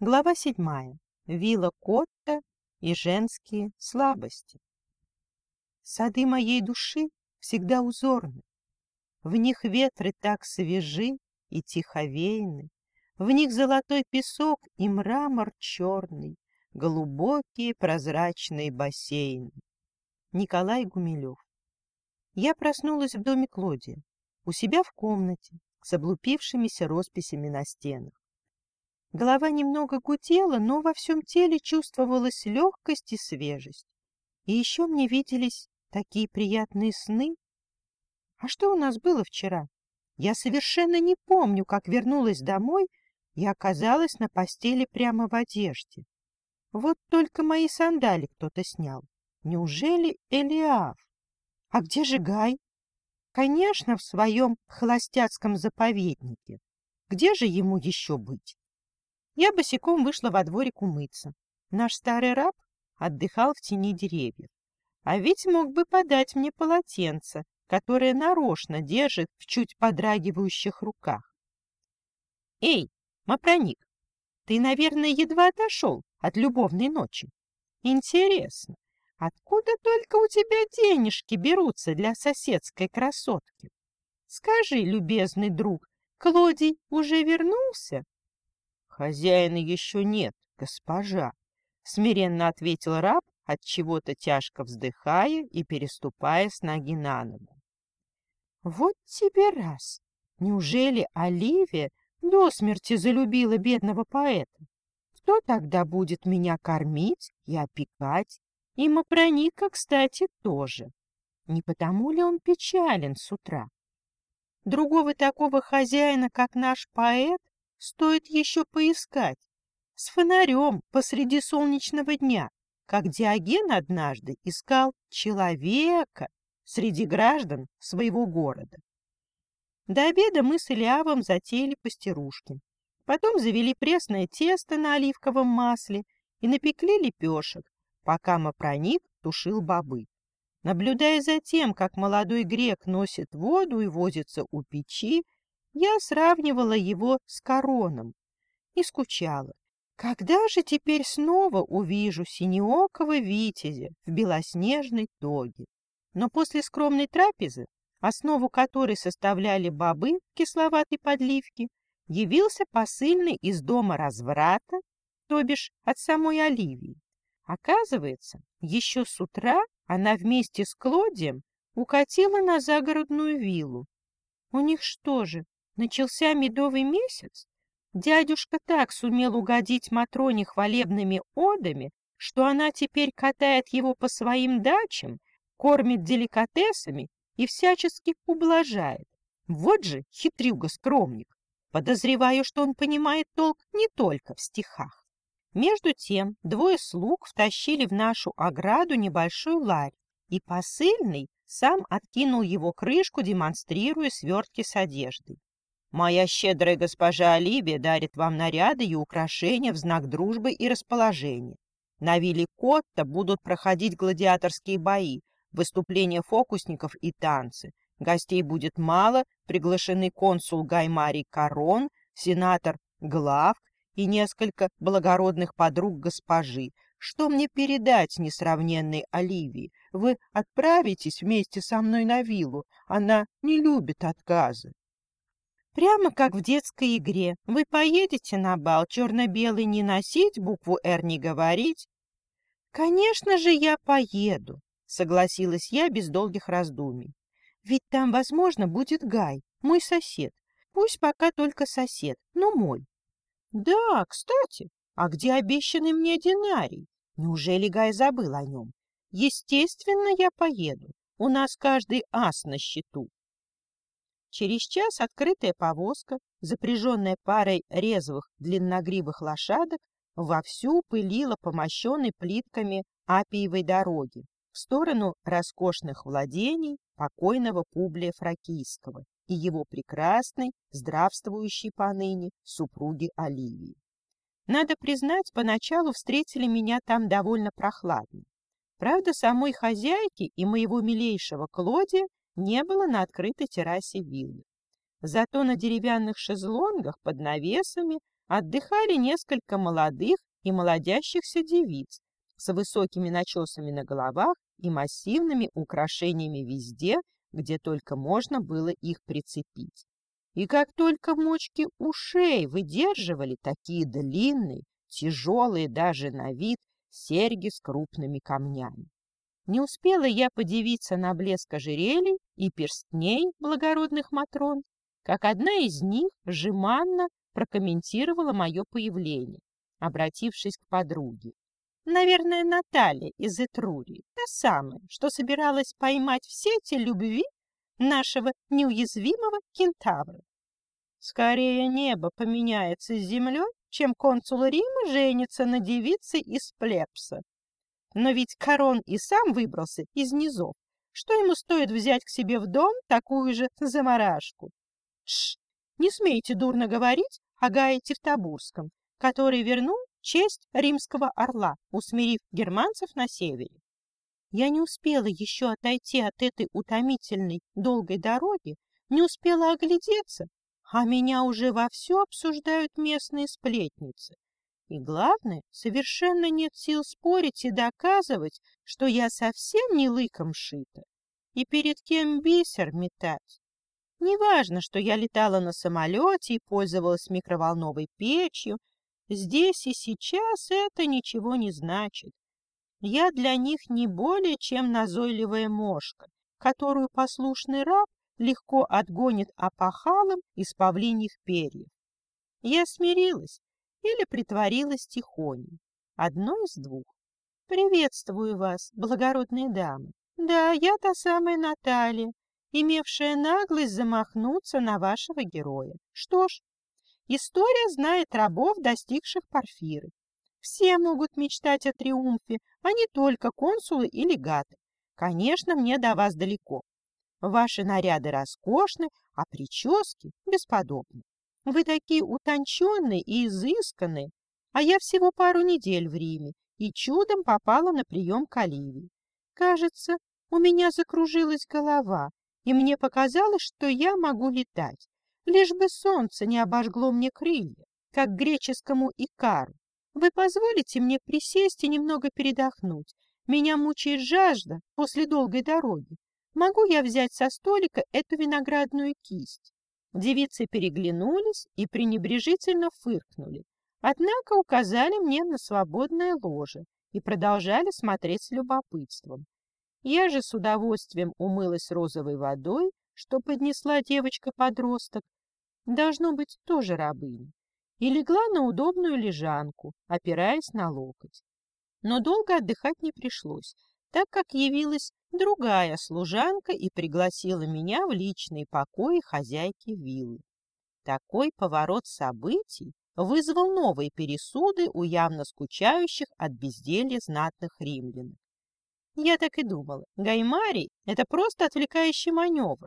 Глава седьмая. Вилла Котта и женские слабости. Сады моей души всегда узорны. В них ветры так свежи и тиховейны, В них золотой песок и мрамор черный, Глубокие прозрачные бассейны. Николай Гумилев. Я проснулась в доме Клодия, у себя в комнате, с облупившимися росписями на стенах. Голова немного гудела, но во всем теле чувствовалась легкость и свежесть. И еще мне виделись такие приятные сны. А что у нас было вчера? Я совершенно не помню, как вернулась домой и оказалась на постели прямо в одежде. Вот только мои сандали кто-то снял. Неужели Элиав? А где же Гай? Конечно, в своем холостяцком заповеднике. Где же ему еще быть? Я босиком вышла во дворик умыться. Наш старый раб отдыхал в тени деревьев. А ведь мог бы подать мне полотенце, которое нарочно держит в чуть подрагивающих руках. «Эй, Мапроник, ты, наверное, едва отошел от любовной ночи. Интересно, откуда только у тебя денежки берутся для соседской красотки? Скажи, любезный друг, Клодий уже вернулся?» Хозяина еще нет, госпожа, — смиренно ответил раб, от чего то тяжко вздыхая и переступая с ноги на ногу. Вот тебе раз! Неужели Оливия до смерти залюбила бедного поэта? Кто тогда будет меня кормить и опекать? И Мапроника, кстати, тоже. Не потому ли он печален с утра? Другого такого хозяина, как наш поэт, Стоит еще поискать. С фонарем посреди солнечного дня, как Диоген однажды искал человека среди граждан своего города. До обеда мы с Илиавом затеяли пастерушки. Потом завели пресное тесто на оливковом масле и напекли лепешек, пока Мапроник тушил бобы. Наблюдая за тем, как молодой грек носит воду и возится у печи, я сравнивала его с короном и скучала. Когда же теперь снова увижу синеокого витязя в белоснежной тоге? Но после скромной трапезы, основу которой составляли бобы кисловатой подливки, явился посыльный из дома разврата, то бишь от самой Оливии. Оказывается, еще с утра она вместе с Клодием укатила на загородную виллу. У них что же, Начался медовый месяц. Дядюшка так сумел угодить Матроне хвалебными одами, что она теперь катает его по своим дачам, кормит деликатесами и всячески ублажает. Вот же хитрюга-скромник. Подозреваю, что он понимает толк не только в стихах. Между тем двое слуг втащили в нашу ограду небольшой ларь, и посыльный сам откинул его крышку, демонстрируя свертки с одеждой. Моя щедрая госпожа Оливия дарит вам наряды и украшения в знак дружбы и расположения. На вилле Котта будут проходить гладиаторские бои, выступления фокусников и танцы. Гостей будет мало, приглашены консул Гаймарий Корон, сенатор Главк и несколько благородных подруг госпожи. Что мне передать несравненной Оливии? Вы отправитесь вместе со мной на виллу. Она не любит отказы. Прямо как в детской игре. Вы поедете на бал, черно-белый не носить, букву «Р» не говорить? Конечно же, я поеду, согласилась я без долгих раздумий. Ведь там, возможно, будет Гай, мой сосед. Пусть пока только сосед, но мой. Да, кстати, а где обещанный мне динарий? Неужели Гай забыл о нем? Естественно, я поеду. У нас каждый ас на счету. Через час открытая повозка, запряженная парой резвых длинногривых лошадок, вовсю пылила по мощенной плитками Апиевой дороги в сторону роскошных владений покойного Публия Фракийского и его прекрасной, здравствующей поныне супруги Оливии. Надо признать, поначалу встретили меня там довольно прохладно. Правда, самой хозяйки и моего милейшего Клодия не было на открытой террасе виллы. Зато на деревянных шезлонгах под навесами отдыхали несколько молодых и молодящихся девиц с высокими начесами на головах и массивными украшениями везде, где только можно было их прицепить. И как только мочки ушей выдерживали такие длинные, тяжелые даже на вид серьги с крупными камнями. Не успела я подивиться на блеск ожерелий и перстней благородных матрон, как одна из них жеманно прокомментировала мое появление, обратившись к подруге. Наверное, Наталья из Этрурии, та самая, что собиралась поймать все эти любви нашего неуязвимого кентавра. Скорее небо поменяется с землей, чем консул Рима женится на девице из Плепса. Но ведь Корон и сам выбрался из низов. Что ему стоит взять к себе в дом такую же заморашку? Тш! Не смейте дурно говорить о Гае Тевтобурском, который вернул честь римского орла, усмирив германцев на севере. Я не успела еще отойти от этой утомительной долгой дороги, не успела оглядеться, а меня уже вовсю обсуждают местные сплетницы. И главное, совершенно нет сил спорить и доказывать, что я совсем не лыком шита. И перед кем бисер метать. Неважно, что я летала на самолете и пользовалась микроволновой печью, здесь и сейчас это ничего не значит. Я для них не более чем назойливая мошка, которую послушный раб легко отгонит опахалом из павлиньих перьев. Я смирилась или притворилась тихоней. Одно из двух. Приветствую вас, благородные дамы. Да, я та самая Наталья, имевшая наглость замахнуться на вашего героя. Что ж, история знает рабов, достигших Порфиры. Все могут мечтать о триумфе, а не только консулы и легаты. Конечно, мне до вас далеко. Ваши наряды роскошны, а прически бесподобны. Вы такие утонченные и изысканные, а я всего пару недель в Риме и чудом попала на прием к Оливии. Кажется, у меня закружилась голова, и мне показалось, что я могу летать, лишь бы солнце не обожгло мне крылья, как греческому икару. Вы позволите мне присесть и немного передохнуть? Меня мучает жажда после долгой дороги. Могу я взять со столика эту виноградную кисть? Девицы переглянулись и пренебрежительно фыркнули, однако указали мне на свободное ложе и продолжали смотреть с любопытством. Я же с удовольствием умылась розовой водой, что поднесла девочка-подросток, должно быть, тоже рабыня, и легла на удобную лежанку, опираясь на локоть. Но долго отдыхать не пришлось, так как явилась другая служанка и пригласила меня в личные покои хозяйки виллы. Такой поворот событий вызвал новые пересуды у явно скучающих от безделья знатных римлян. Я так и думала, Гаймарий — это просто отвлекающий маневр.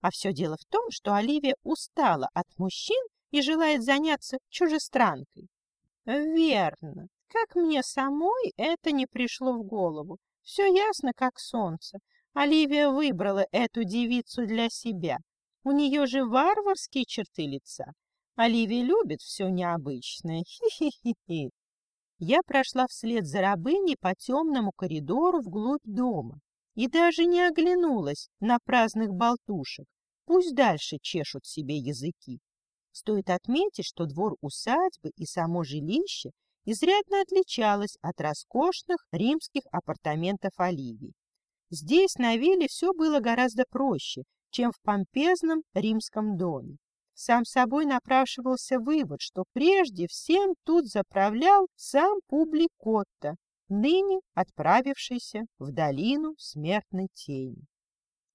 А все дело в том, что Оливия устала от мужчин и желает заняться чужестранкой. Верно. Как мне самой это не пришло в голову. Все ясно, как солнце. Оливия выбрала эту девицу для себя. У нее же варварские черты лица. Оливия любит все необычное. Хи-хи-хи-хи. Я прошла вслед за рабыней по темному коридору вглубь дома и даже не оглянулась на праздных болтушек. Пусть дальше чешут себе языки. Стоит отметить, что двор усадьбы и само жилище изрядно отличалось от роскошных римских апартаментов Оливии. Здесь на вилле все было гораздо проще, чем в помпезном римском доме. Сам собой напрашивался вывод, что прежде всем тут заправлял сам Публикотто, ныне отправившийся в долину смертной тени.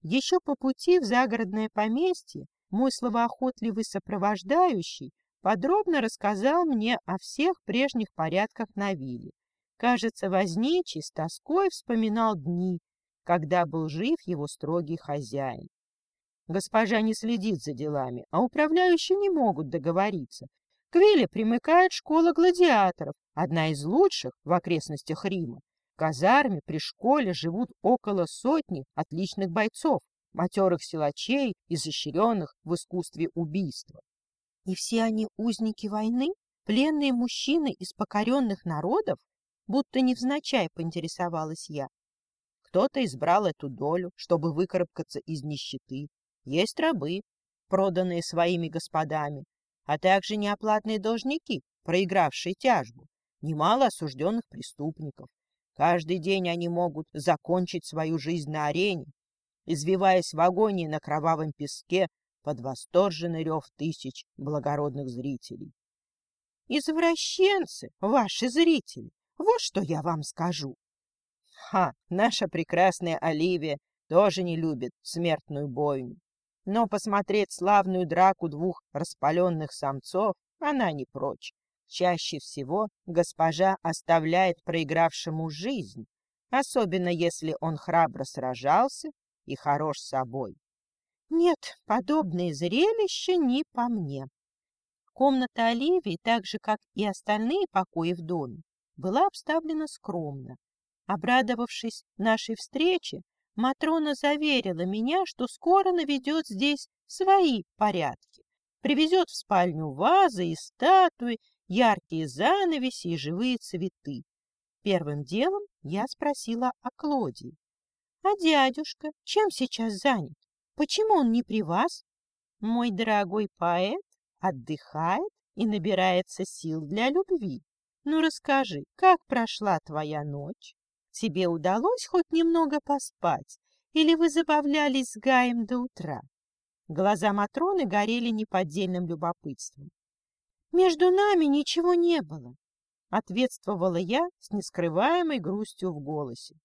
Еще по пути в загородное поместье мой словоохотливый сопровождающий подробно рассказал мне о всех прежних порядках на вилле. Кажется, возничий с тоской вспоминал дни, когда был жив его строгий хозяин. Госпожа не следит за делами, а управляющие не могут договориться. К вилле примыкает школа гладиаторов, одна из лучших в окрестностях Рима. В казарме при школе живут около сотни отличных бойцов, матерых силачей, изощренных в искусстве убийства. И все они узники войны? Пленные мужчины из покоренных народов? Будто невзначай поинтересовалась я. Кто-то избрал эту долю, чтобы выкарабкаться из нищеты. Есть рабы, проданные своими господами, а также неоплатные должники, проигравшие тяжбу, немало осужденных преступников. Каждый день они могут закончить свою жизнь на арене, извиваясь в агонии на кровавом песке под восторженный рев тысяч благородных зрителей. «Извращенцы, ваши зрители, вот что я вам скажу!» Ха, наша прекрасная Оливия тоже не любит смертную бойню. Но посмотреть славную драку двух распаленных самцов она не прочь. Чаще всего госпожа оставляет проигравшему жизнь, особенно если он храбро сражался и хорош собой. Нет, подобные зрелища не по мне. Комната Оливии, так же, как и остальные покои в доме, была обставлена скромно. Обрадовавшись нашей встрече, Матрона заверила меня, что скоро наведет здесь свои порядки. Привезет в спальню вазы и статуи, яркие занавеси и живые цветы. Первым делом я спросила о Клодии. — А дядюшка чем сейчас занят? Почему он не при вас? Мой дорогой поэт отдыхает и набирается сил для любви. Ну расскажи, как прошла твоя ночь? Тебе удалось хоть немного поспать? Или вы забавлялись с Гаем до утра? Глаза Матроны горели неподдельным любопытством. «Между нами ничего не было», — ответствовала я с нескрываемой грустью в голосе.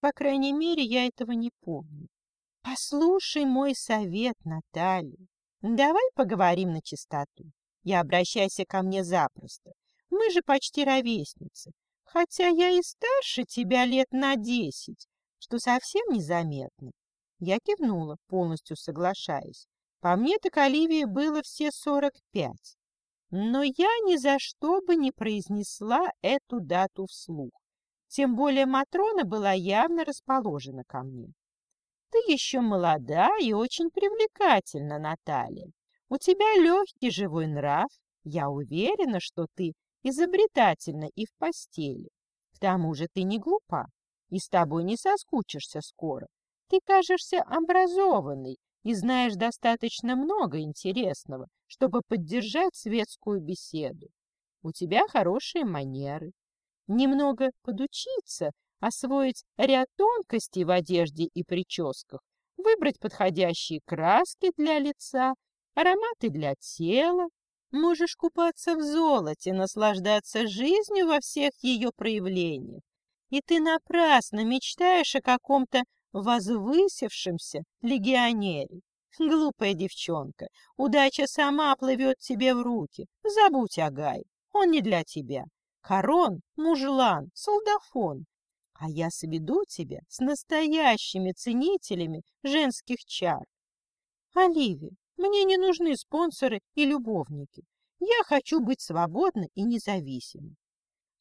По крайней мере, я этого не помню. «Послушай мой совет, Наталья. Давай поговорим на чистоту. Я обращайся ко мне запросто. Мы же почти ровесницы хотя я и старше тебя лет на десять, что совсем незаметно. Я кивнула, полностью соглашаясь. По мне так Оливии было все сорок пять. Но я ни за что бы не произнесла эту дату вслух. Тем более Матрона была явно расположена ко мне. Ты еще молода и очень привлекательна, Наталья. У тебя легкий живой нрав. Я уверена, что ты изобретательна и в постели. К тому же ты не глупа, и с тобой не соскучишься скоро. Ты кажешься образованной и знаешь достаточно много интересного, чтобы поддержать светскую беседу. У тебя хорошие манеры. Немного подучиться, освоить ряд тонкостей в одежде и прическах, выбрать подходящие краски для лица, ароматы для тела, Можешь купаться в золоте, наслаждаться жизнью во всех ее проявлениях. И ты напрасно мечтаешь о каком-то возвысившемся легионере. Глупая девчонка, удача сама плывет тебе в руки. Забудь о Гай, он не для тебя. Корон, мужлан, солдафон. А я сведу тебя с настоящими ценителями женских чар. Оливия, мне не нужны спонсоры и любовники. Я хочу быть свободной и независимой.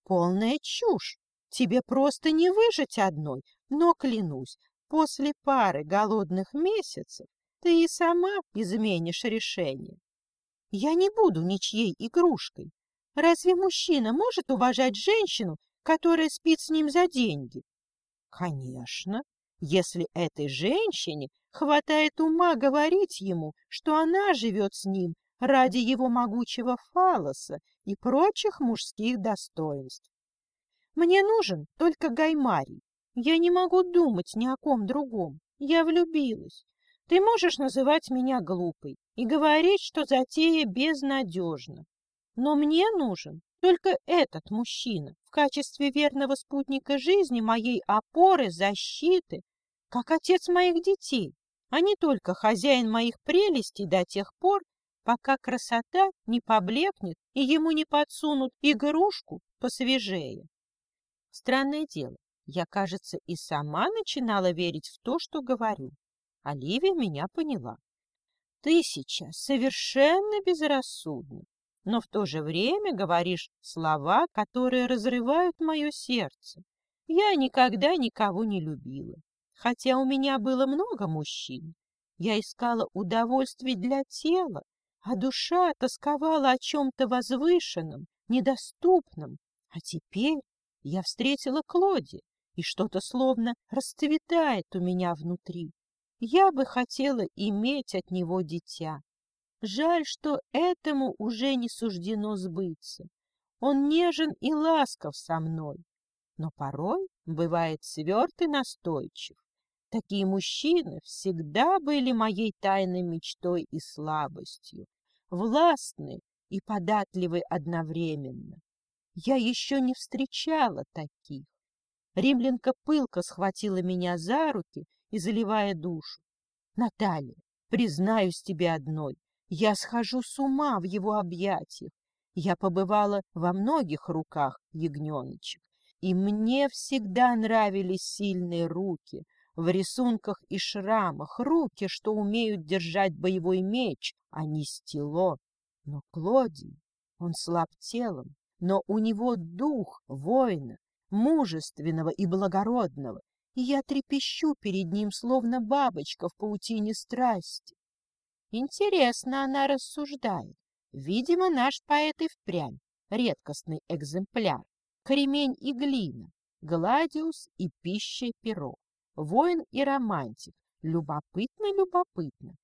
Полная чушь. Тебе просто не выжить одной, но, клянусь, после пары голодных месяцев ты и сама изменишь решение. Я не буду ничьей игрушкой. Разве мужчина может уважать женщину, которая спит с ним за деньги? Конечно, если этой женщине хватает ума говорить ему, что она живет с ним ради его могучего фалоса и прочих мужских достоинств. Мне нужен только Гаймарий. Я не могу думать ни о ком другом. Я влюбилась. Ты можешь называть меня глупой и говорить, что затея безнадежна. Но мне нужен только этот мужчина в качестве верного спутника жизни, моей опоры, защиты, как отец моих детей, а не только хозяин моих прелестей до тех пор, пока красота не поблекнет и ему не подсунут игрушку посвежее. Странное дело, я, кажется, и сама начинала верить в то, что говорю. Оливия меня поняла. Ты сейчас совершенно безрассудна, но в то же время говоришь слова, которые разрывают мое сердце. Я никогда никого не любила. Хотя у меня было много мужчин, я искала удовольствий для тела, а душа тосковала о чем-то возвышенном, недоступном. А теперь я встретила Клоди, и что-то словно расцветает у меня внутри. Я бы хотела иметь от него дитя. Жаль, что этому уже не суждено сбыться. Он нежен и ласков со мной, но порой бывает сверт и настойчив. Такие мужчины всегда были моей тайной мечтой и слабостью, властны и податливы одновременно. Я еще не встречала таких. Римлянка пылко схватила меня за руки и заливая душу. Наталья, признаюсь тебе одной, я схожу с ума в его объятиях. Я побывала во многих руках ягненочек, и мне всегда нравились сильные руки, в рисунках и шрамах, руки, что умеют держать боевой меч, а не стело. Но Клодий, он слаб телом, но у него дух воина, мужественного и благородного, и я трепещу перед ним, словно бабочка в паутине страсти. Интересно она рассуждает. Видимо, наш поэт и впрямь редкостный экземпляр. Кремень и глина, гладиус и пища перо, воин и романтик. Любопытно, любопытно.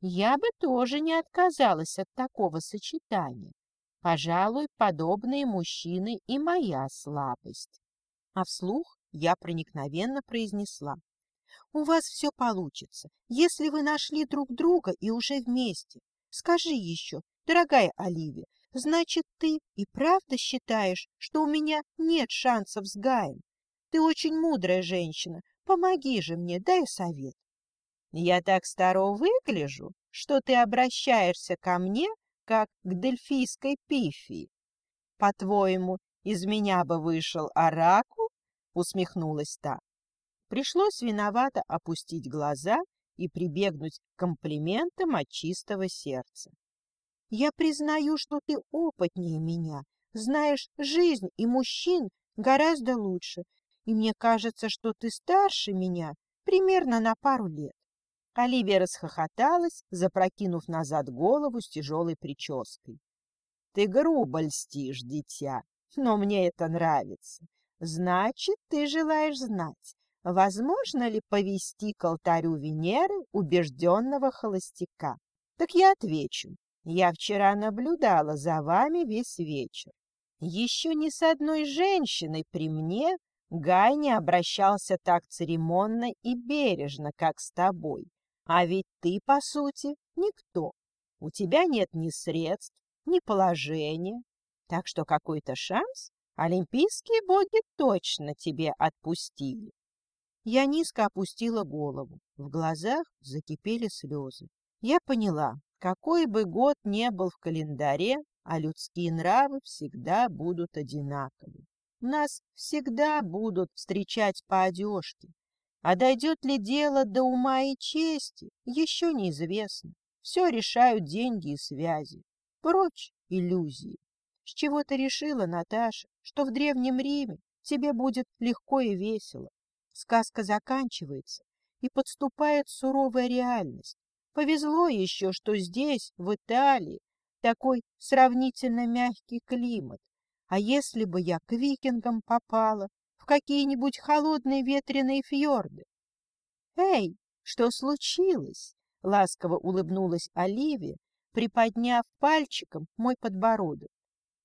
Я бы тоже не отказалась от такого сочетания. Пожалуй, подобные мужчины и моя слабость. А вслух я проникновенно произнесла. У вас все получится, если вы нашли друг друга и уже вместе. Скажи еще, дорогая Оливия, значит, ты и правда считаешь, что у меня нет шансов с Гаем? Ты очень мудрая женщина, помоги же мне, дай совет. Я так старо выгляжу, что ты обращаешься ко мне, как к дельфийской пифии. По-твоему, из меня бы вышел оракул? Усмехнулась та. Пришлось виновато опустить глаза и прибегнуть к комплиментам от чистого сердца. Я признаю, что ты опытнее меня, знаешь жизнь и мужчин гораздо лучше, и мне кажется, что ты старше меня примерно на пару лет. Оливия расхохоталась, запрокинув назад голову с тяжелой прической. — Ты грубо льстишь, дитя, но мне это нравится. Значит, ты желаешь знать, возможно ли повести к алтарю Венеры убежденного холостяка? Так я отвечу. Я вчера наблюдала за вами весь вечер. Еще ни с одной женщиной при мне Гай не обращался так церемонно и бережно, как с тобой. А ведь ты, по сути, никто. У тебя нет ни средств, ни положения. Так что какой-то шанс олимпийские боги точно тебе отпустили. Я низко опустила голову. В глазах закипели слезы. Я поняла, какой бы год не был в календаре, а людские нравы всегда будут одинаковы. Нас всегда будут встречать по одежке, а дойдет ли дело до ума и чести, еще неизвестно. Все решают деньги и связи. Прочь иллюзии. С чего ты решила, Наташа, что в Древнем Риме тебе будет легко и весело? Сказка заканчивается, и подступает суровая реальность. Повезло еще, что здесь, в Италии, такой сравнительно мягкий климат. А если бы я к викингам попала, в какие-нибудь холодные ветреные фьорды. «Эй, что случилось?» — ласково улыбнулась Оливия, приподняв пальчиком мой подбородок.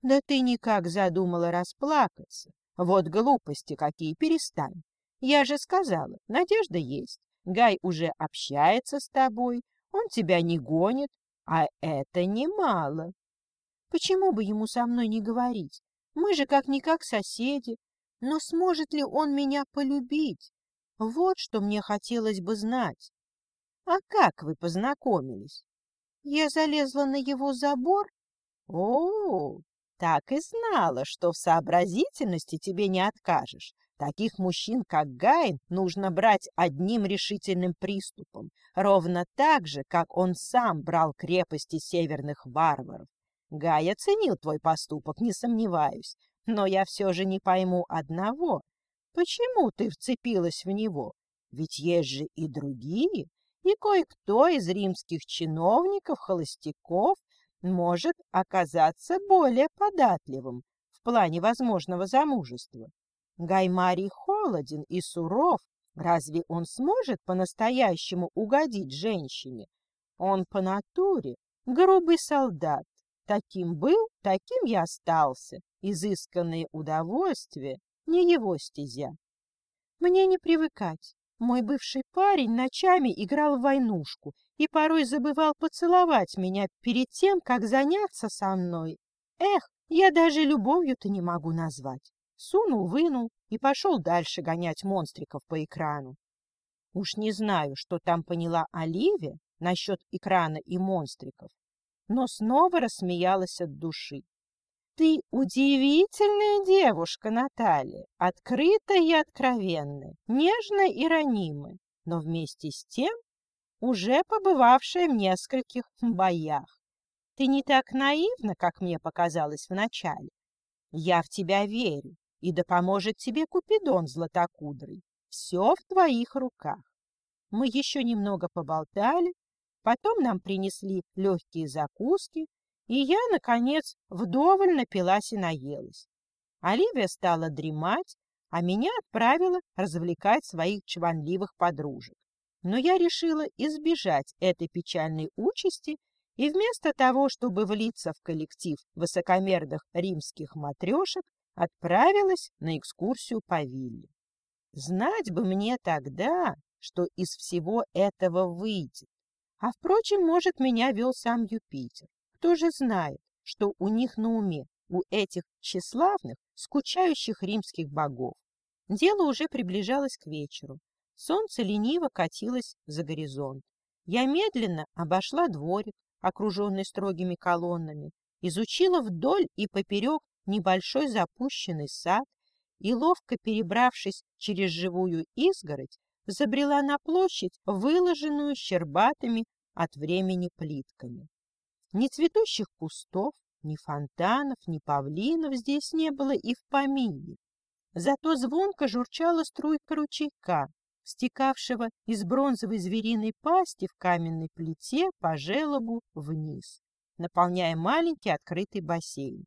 «Да ты никак задумала расплакаться. Вот глупости какие, перестань. Я же сказала, надежда есть. Гай уже общается с тобой, он тебя не гонит, а это немало. Почему бы ему со мной не говорить? Мы же как-никак соседи, но сможет ли он меня полюбить? Вот что мне хотелось бы знать. А как вы познакомились? Я залезла на его забор? О, так и знала, что в сообразительности тебе не откажешь. Таких мужчин, как Гайн, нужно брать одним решительным приступом, ровно так же, как он сам брал крепости северных варваров. Гай оценил твой поступок, не сомневаюсь, но я все же не пойму одного. Почему ты вцепилась в него? Ведь есть же и другие, и кое-кто из римских чиновников, холостяков может оказаться более податливым в плане возможного замужества. Гаймарий холоден и суров. Разве он сможет по-настоящему угодить женщине? Он по натуре грубый солдат. Таким был, таким и остался. Изысканные удовольствия не его стезя. Мне не привыкать. Мой бывший парень ночами играл в войнушку и порой забывал поцеловать меня перед тем, как заняться со мной. Эх, я даже любовью-то не могу назвать. Сунул-вынул и пошел дальше гонять монстриков по экрану. Уж не знаю, что там поняла Оливия насчет экрана и монстриков, но снова рассмеялась от души. Ты удивительная девушка, Наталья, открытая и откровенная, нежная и ранимая, но вместе с тем уже побывавшая в нескольких боях. Ты не так наивна, как мне показалось вначале. Я в тебя верю, и да поможет тебе Купидон златокудрый. Все в твоих руках. Мы еще немного поболтали, потом нам принесли легкие закуски, и я, наконец, вдоволь напилась и наелась. Оливия стала дремать, а меня отправила развлекать своих чванливых подружек. Но я решила избежать этой печальной участи и вместо того, чтобы влиться в коллектив высокомерных римских матрешек, отправилась на экскурсию по вилле. Знать бы мне тогда, что из всего этого выйдет. А, впрочем, может, меня вел сам Юпитер. Кто же знает, что у них на уме, у этих тщеславных, скучающих римских богов? Дело уже приближалось к вечеру. Солнце лениво катилось за горизонт. Я медленно обошла дворик, окруженный строгими колоннами, изучила вдоль и поперек небольшой запущенный сад и, ловко перебравшись через живую изгородь, забрела на площадь, выложенную щербатыми от времени плитками. Ни цветущих кустов, ни фонтанов, ни павлинов здесь не было и в помине. Зато звонко журчала струйка ручейка, стекавшего из бронзовой звериной пасти в каменной плите по желобу вниз, наполняя маленький открытый бассейн.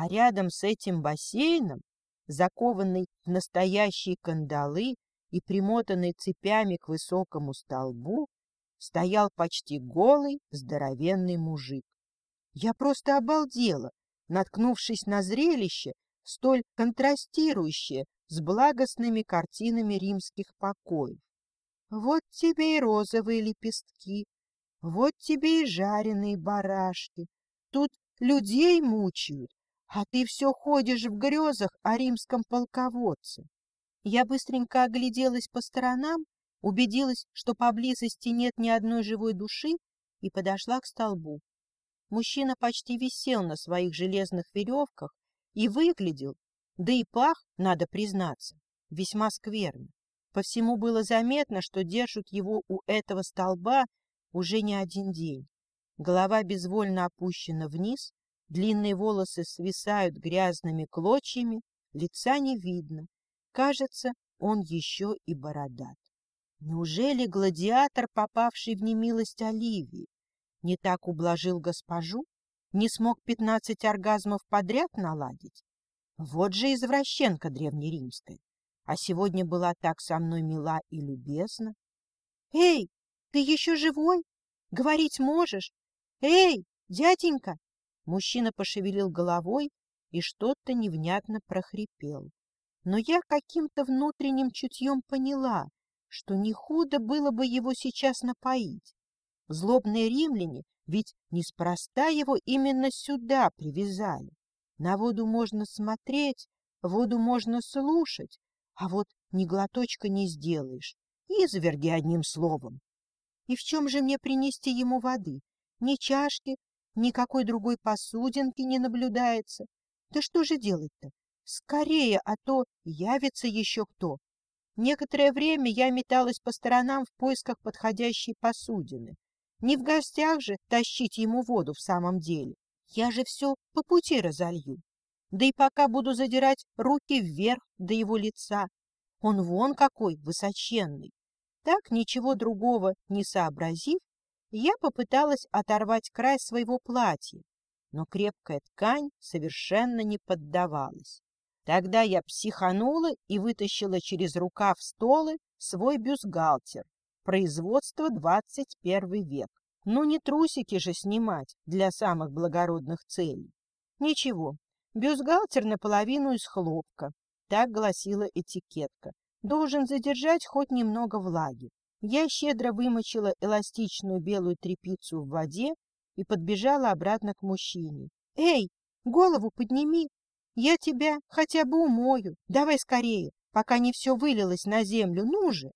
А рядом с этим бассейном, закованный в настоящие кандалы и примотанный цепями к высокому столбу, стоял почти голый, здоровенный мужик. Я просто обалдела, наткнувшись на зрелище, столь контрастирующее с благостными картинами римских покоев. Вот тебе и розовые лепестки, вот тебе и жареные барашки. Тут людей мучают, а ты все ходишь в грезах о римском полководце. Я быстренько огляделась по сторонам убедилась, что поблизости нет ни одной живой души, и подошла к столбу. Мужчина почти висел на своих железных веревках и выглядел, да и пах, надо признаться, весьма скверно. По всему было заметно, что держат его у этого столба уже не один день. Голова безвольно опущена вниз, длинные волосы свисают грязными клочьями, лица не видно. Кажется, он еще и бородат. Неужели гладиатор, попавший в немилость Оливии, не так ублажил госпожу, не смог пятнадцать оргазмов подряд наладить? Вот же извращенка древнеримская. А сегодня была так со мной мила и любезна. «Эй, ты еще живой? Говорить можешь? Эй, дяденька!» Мужчина пошевелил головой и что-то невнятно прохрипел. Но я каким-то внутренним чутьем поняла, что не худо было бы его сейчас напоить. Злобные римляне ведь неспроста его именно сюда привязали. На воду можно смотреть, воду можно слушать, а вот ни глоточка не сделаешь. Изверги одним словом. И в чем же мне принести ему воды? Ни чашки, никакой другой посудинки не наблюдается. Да что же делать-то? Скорее, а то явится еще кто. Некоторое время я металась по сторонам в поисках подходящей посудины. Не в гостях же тащить ему воду в самом деле. Я же все по пути разолью. Да и пока буду задирать руки вверх до его лица. Он вон какой высоченный. Так, ничего другого не сообразив, Я попыталась оторвать край своего платья, но крепкая ткань совершенно не поддавалась. Тогда я психанула и вытащила через рукав столы свой бюстгальтер. Производство 21 век. Ну не трусики же снимать для самых благородных целей. Ничего, бюстгальтер наполовину из хлопка. Так гласила этикетка. Должен задержать хоть немного влаги. Я щедро вымочила эластичную белую тряпицу в воде и подбежала обратно к мужчине. «Эй, голову подними! Я тебя хотя бы умою. Давай скорее, пока не все вылилось на землю. Ну же!»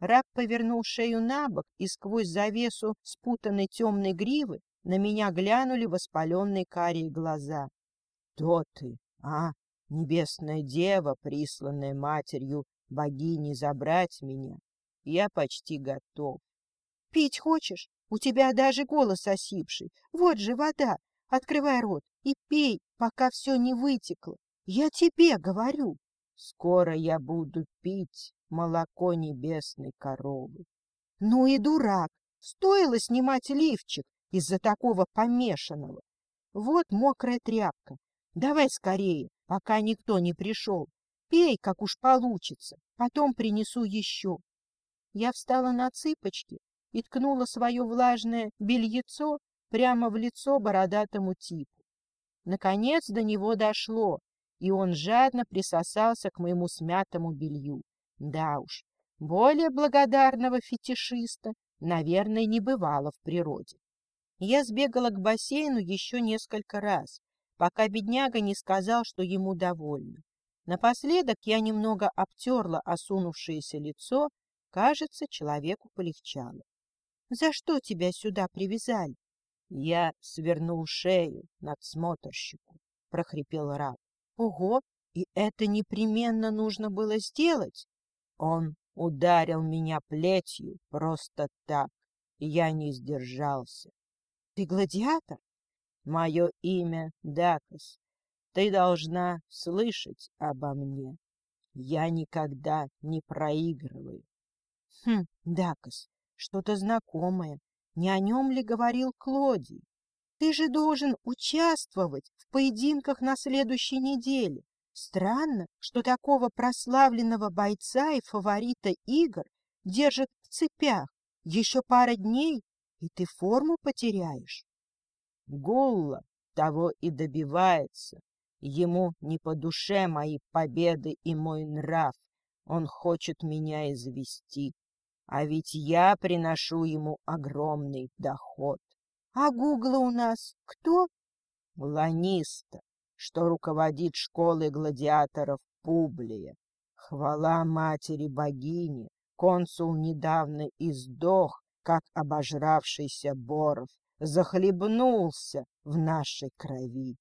Раб повернул шею на бок, и сквозь завесу спутанной темной гривы на меня глянули воспаленные карие глаза. — Кто ты, а, небесная дева, присланная матерью богини забрать меня? Я почти готов. — Пить хочешь? У тебя даже голос осипший. Вот же вода. Открывай рот и пей, пока все не вытекло. Я тебе говорю. Скоро я буду пить молоко небесной коровы. Ну и дурак! Стоило снимать лифчик из-за такого помешанного. Вот мокрая тряпка. Давай скорее, пока никто не пришел. Пей, как уж получится, потом принесу еще. Я встала на цыпочки и ткнула свое влажное бельецо прямо в лицо бородатому типу. Наконец до него дошло, и он жадно присосался к моему смятому белью. Да уж, более благодарного фетишиста, наверное, не бывало в природе. Я сбегала к бассейну еще несколько раз, пока бедняга не сказал, что ему довольно. Напоследок я немного обтерла осунувшееся лицо, кажется, человеку полегчало. За что тебя сюда привязали? Я свернул шею надсмотрщику, прохрипел раб. Ого, и это непременно нужно было сделать? Он ударил меня плетью просто так, и я не сдержался. Ты гладиатор? Мое имя Дакос. Ты должна слышать обо мне. Я никогда не проигрываю. Хм, Дакос, что-то знакомое. Не о нем ли говорил Клодий? Ты же должен участвовать в поединках на следующей неделе. Странно, что такого прославленного бойца и фаворита игр держат в цепях. Еще пара дней, и ты форму потеряешь. Гулла того и добивается. Ему не по душе мои победы и мой нрав. Он хочет меня извести. А ведь я приношу ему огромный доход. А Гугла у нас кто? Ланиста, что руководит школой гладиаторов Публия. Хвала матери богини, консул недавно издох, как обожравшийся Боров, захлебнулся в нашей крови.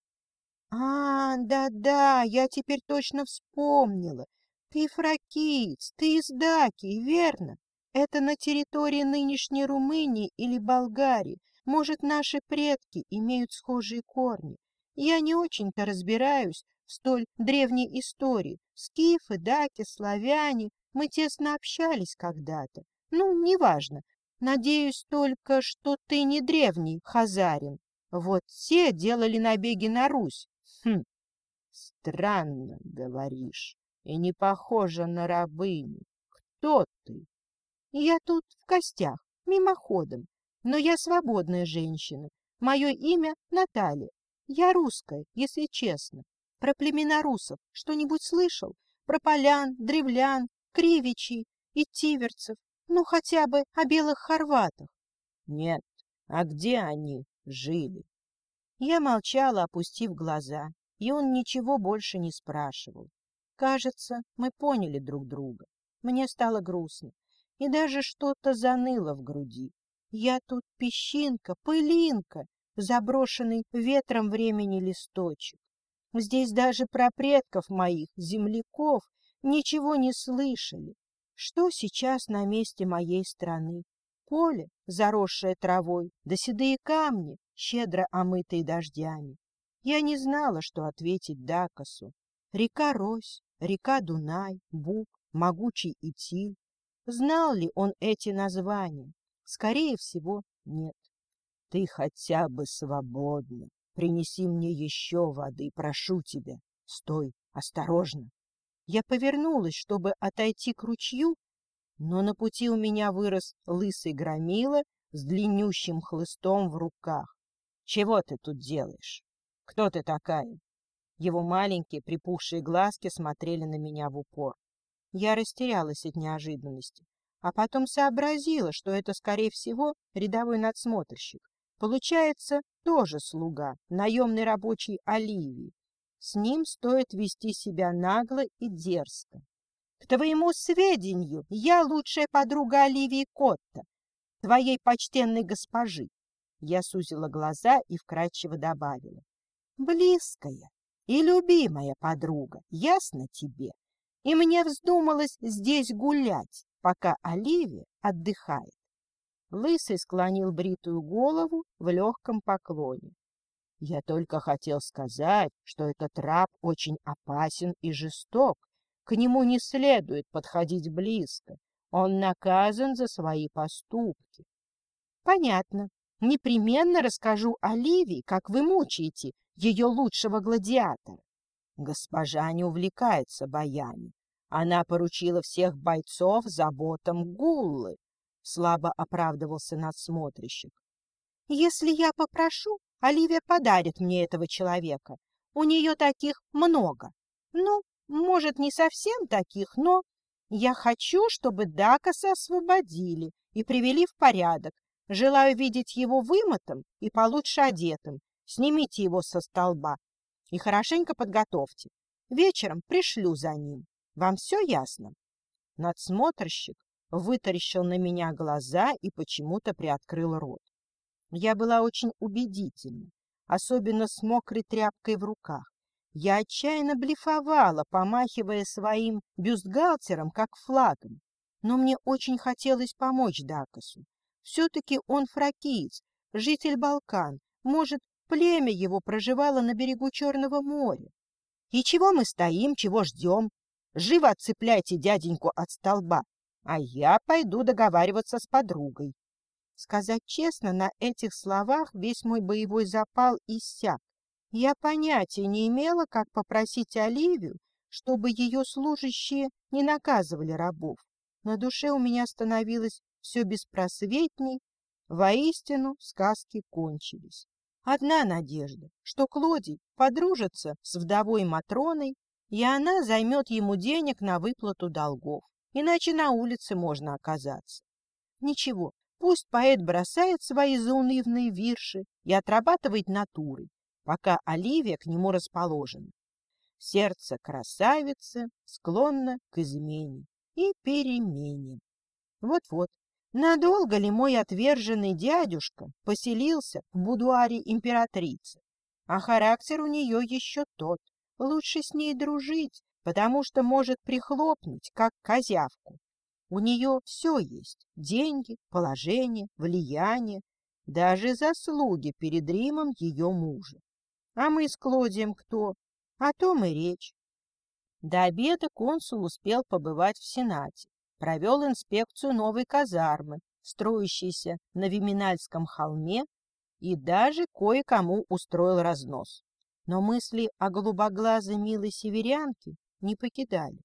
А, да-да, я теперь точно вспомнила. Ты фракиец, ты из Даки, верно? Это на территории нынешней Румынии или Болгарии. Может, наши предки имеют схожие корни. Я не очень-то разбираюсь в столь древней истории. Скифы, даки, славяне. Мы тесно общались когда-то. Ну, неважно. Надеюсь только, что ты не древний хазарин. Вот все делали набеги на Русь. Хм, странно говоришь, и не похоже на рабыню. Кто ты? Я тут в костях, мимоходом. Но я свободная женщина. Мое имя Наталья. Я русская, если честно. Про племена русов что-нибудь слышал? Про полян, древлян, кривичей и тиверцев? Ну, хотя бы о белых хорватах. Нет. А где они жили? Я молчала, опустив глаза, и он ничего больше не спрашивал. Кажется, мы поняли друг друга. Мне стало грустно и даже что-то заныло в груди. Я тут песчинка, пылинка, заброшенный ветром времени листочек. Здесь даже про предков моих, земляков, ничего не слышали. Что сейчас на месте моей страны? Поле, заросшее травой, да седые камни, щедро омытые дождями. Я не знала, что ответить Дакосу. Река Рось, река Дунай, Буг, могучий Итиль, Знал ли он эти названия? Скорее всего, Нет, ты хотя бы свободна. Принеси мне еще воды, прошу тебя. Стой, осторожно. Я повернулась, чтобы отойти к ручью, но на пути у меня вырос лысый громила с длиннющим хлыстом в руках. Чего ты тут делаешь? Кто ты такая? Его маленькие припухшие глазки смотрели на меня в упор. Я растерялась от неожиданности, а потом сообразила, что это, скорее всего, рядовой надсмотрщик. Получается, тоже слуга, наемный рабочий Оливии. С ним стоит вести себя нагло и дерзко. К твоему сведению, я лучшая подруга Оливии Котта, твоей почтенной госпожи. Я сузила глаза и вкрадчиво добавила. Близкая и любимая подруга, ясно тебе? И мне вздумалось здесь гулять, пока Оливия отдыхает. Лысый склонил бритую голову в легком поклоне. Я только хотел сказать, что этот раб очень опасен и жесток. К нему не следует подходить близко. Он наказан за свои поступки. Понятно. Непременно расскажу Оливии, как вы мучаете ее лучшего гладиатора. Госпожа не увлекается боями. Она поручила всех бойцов заботам Гуллы, — слабо оправдывался надсмотрщик. — Если я попрошу, Оливия подарит мне этого человека. У нее таких много. Ну, может, не совсем таких, но я хочу, чтобы Дакаса освободили и привели в порядок. Желаю видеть его вымытым и получше одетым, Снимите его со столба и хорошенько подготовьте. Вечером пришлю за ним. Вам все ясно? Надсмотрщик вытаращил на меня глаза и почему-то приоткрыл рот. Я была очень убедительна, особенно с мокрой тряпкой в руках. Я отчаянно блефовала, помахивая своим бюстгальтером, как флагом. Но мне очень хотелось помочь Дакасу. Все-таки он фракиец, житель Балкан, может, Племя его проживало на берегу Черного моря. И чего мы стоим, чего ждем? Живо отцепляйте дяденьку от столба, а я пойду договариваться с подругой. Сказать честно, на этих словах весь мой боевой запал иссяк. Я понятия не имела, как попросить Оливию, чтобы ее служащие не наказывали рабов. На душе у меня становилось все беспросветней. Воистину, сказки кончились. Одна надежда, что Клодий подружится с вдовой Матроной, и она займет ему денег на выплату долгов, иначе на улице можно оказаться. Ничего, пусть поэт бросает свои заунывные вирши и отрабатывает натурой, пока Оливия к нему расположена. Сердце красавицы склонно к измене и перемене. Вот-вот, Надолго ли мой отверженный дядюшка поселился в будуаре императрицы? А характер у нее еще тот. Лучше с ней дружить, потому что может прихлопнуть, как козявку. У нее все есть — деньги, положение, влияние, даже заслуги перед Римом ее мужа. А мы с Клодием кто? О том и речь. До обеда консул успел побывать в Сенате провел инспекцию новой казармы, строящейся на Виминальском холме, и даже кое-кому устроил разнос. Но мысли о голубоглазой милой северянке не покидали.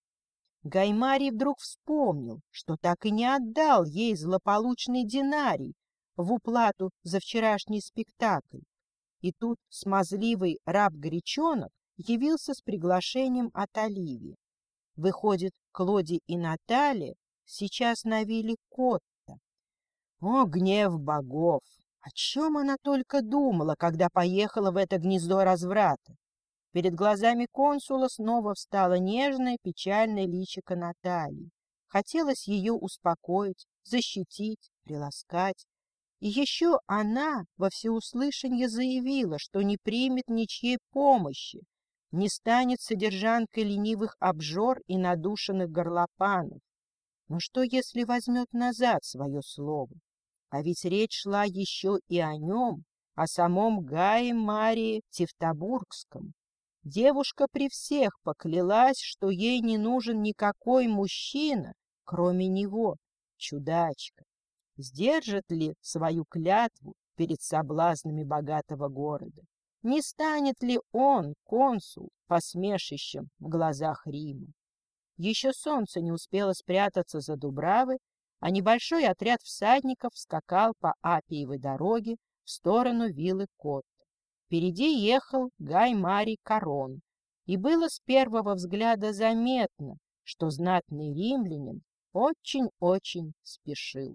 Гаймарий вдруг вспомнил, что так и не отдал ей злополучный динарий в уплату за вчерашний спектакль. И тут смазливый раб-гречонок явился с приглашением от Оливии. Выходит, Клоди и Наталья сейчас на вилле Котта. О, гнев богов! О чем она только думала, когда поехала в это гнездо разврата? Перед глазами консула снова встала нежная, печальная личико Натальи. Хотелось ее успокоить, защитить, приласкать. И еще она во всеуслышание заявила, что не примет ничьей помощи, не станет содержанкой ленивых обжор и надушенных горлопанов. Но что, если возьмет назад свое слово? А ведь речь шла еще и о нем, о самом Гае Марии Тевтобургском. Девушка при всех поклялась, что ей не нужен никакой мужчина, кроме него, чудачка. сдержит ли свою клятву перед соблазнами богатого города. Не станет ли он, консул, посмешищем в глазах Рима? Еще солнце не успело спрятаться за Дубравы, а небольшой отряд всадников скакал по Апиевой дороге в сторону виллы Котта. Впереди ехал Гай Марий Корон, и было с первого взгляда заметно, что знатный римлянин очень-очень спешил.